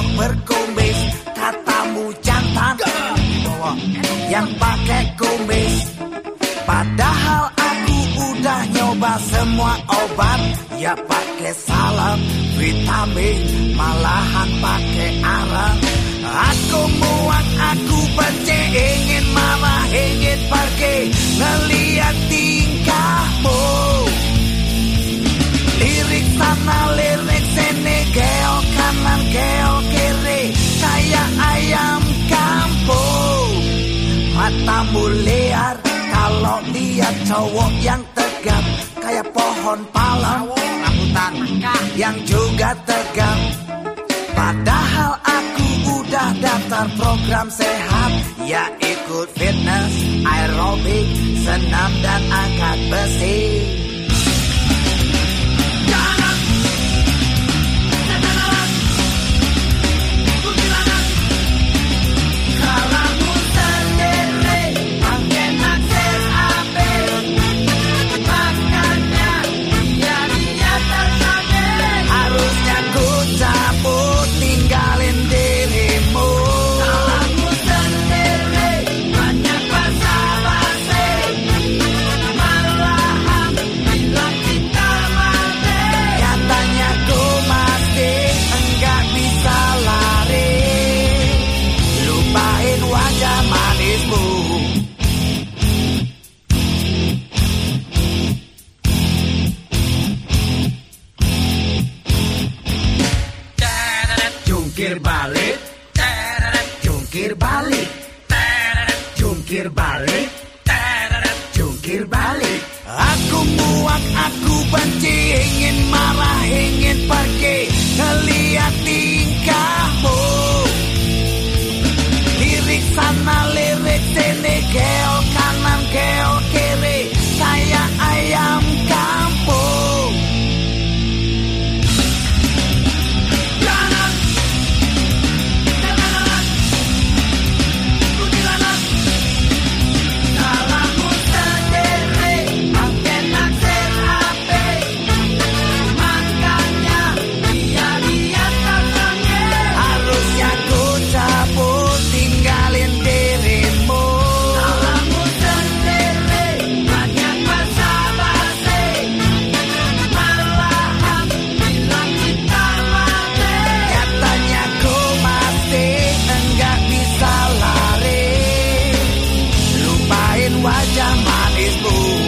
cowok berkumis Katamu jantan. Yang pakai kumis. Padahal aku udah nyoba semua obat. Ya pakai salep, vitamin Malahan pakai arang cowok yang tegap Kayak pohon palem. Rambutan. Yang juga tegap. Padahal aku udah daftar program sehat Ya ikut fitness, aerobik, senam dan angkat besi Jungkir balik. Jungkir balik. Jungkir balik. Jungkir balik. Aku muak, aku benci Ingin marah, Oh.